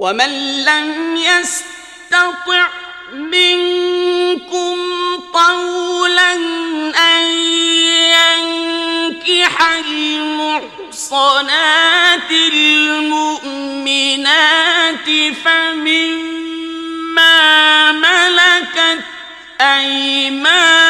ومن لم يستطع منكم طولا أن ينكح المحصنات المؤمنات فمما ملكت أيمانكم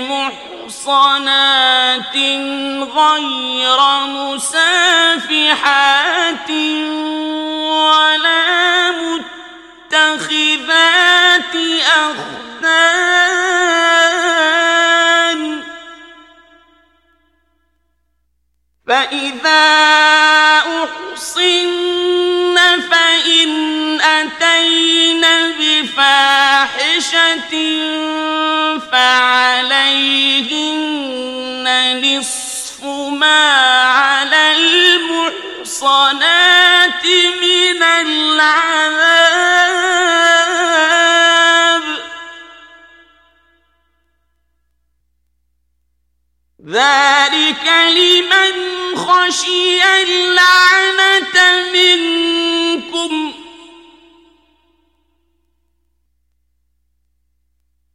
محصنات غير مسافحات ولا متخذات أخدان. فإذا أحصن فإن أتين بفاحشة فعليهن نصف ما على المحصنات من العذاب. ذلك لمن خشي اللعنة منكم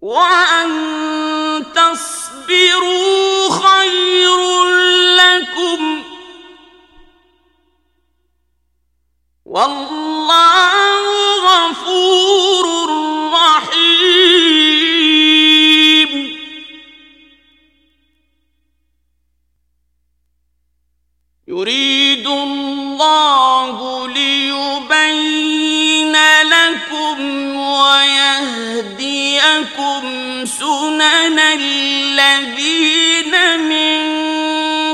وأن تصبروا خير لكم والله غفور رحيم يريد الله الذين من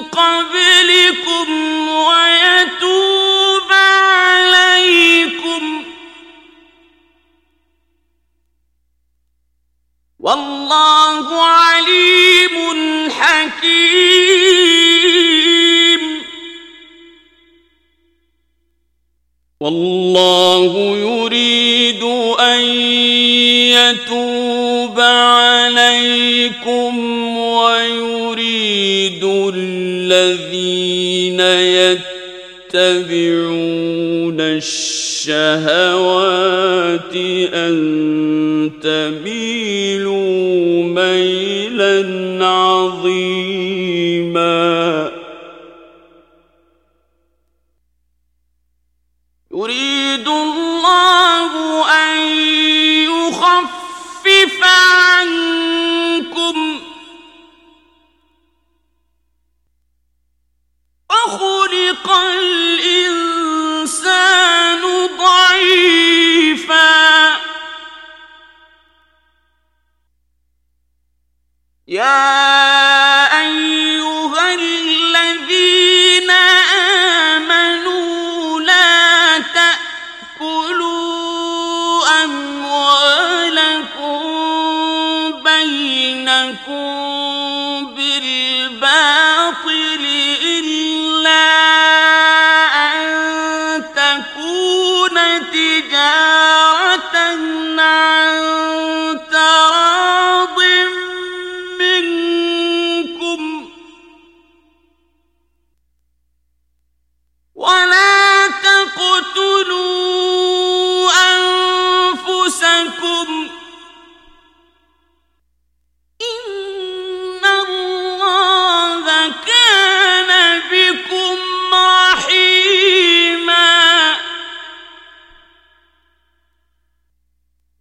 قبلكم ويتوب عليكم. والله عليكم ويريد الذين يتبعون الشهوات أن تميلوا ميلا عظيما. يريد الله کو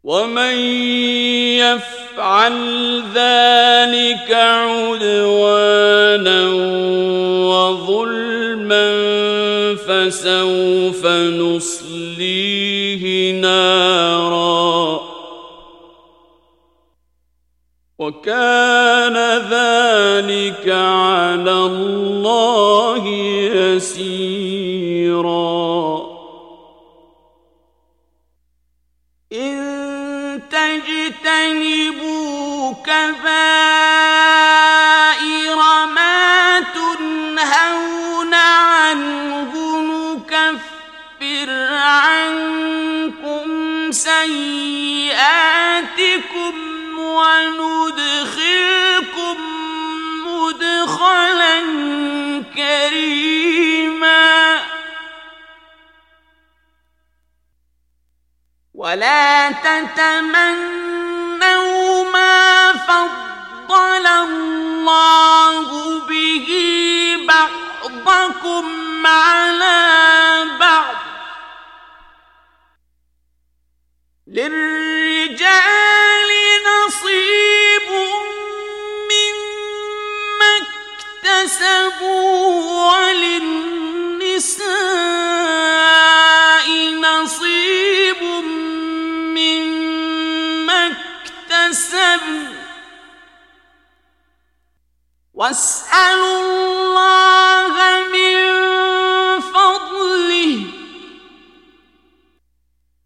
ومن يفعل ذلك عدوانا وظلما فسوف نصليه نارا وكان ذلك على الله يسيرا كبائر ما تنهون عنه نكفر عنكم سيئاتكم وندخلكم مدخلا كريما. ولا تتمنوا فضل الله به بعضكم على بعض للرجال نصيب مما اكتسبوا وللنساء نصيب مما اكتسبوا واسألوا الله من فضله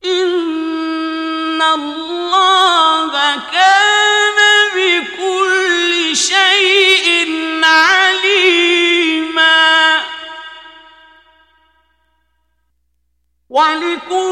إن الله كان بكل شيء عليما ولكل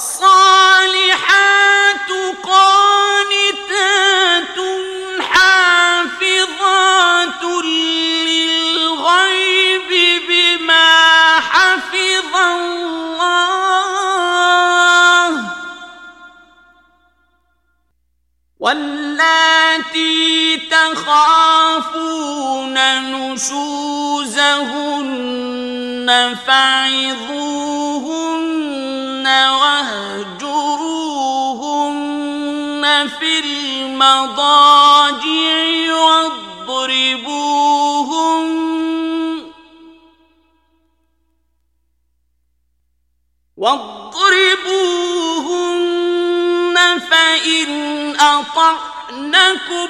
فعظوهن واهجروهن في المضاجع واضربوهن واضربوهن فإن أطعنكم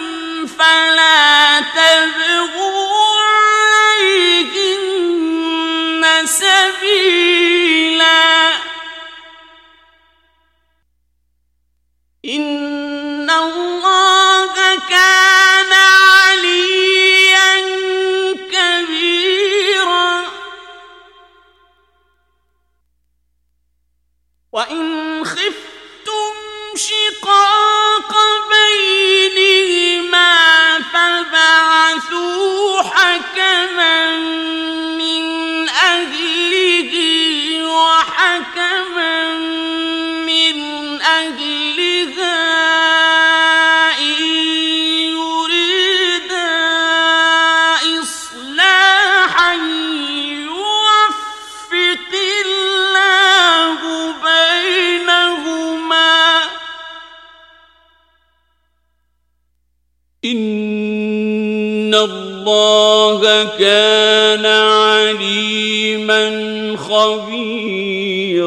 فلا تبغوا عليهن سبيلا. إن أهله وحكما من أهلها إن يريدا إصلاحا يوفق الله بينهما. إن الله كان عليما خبيرا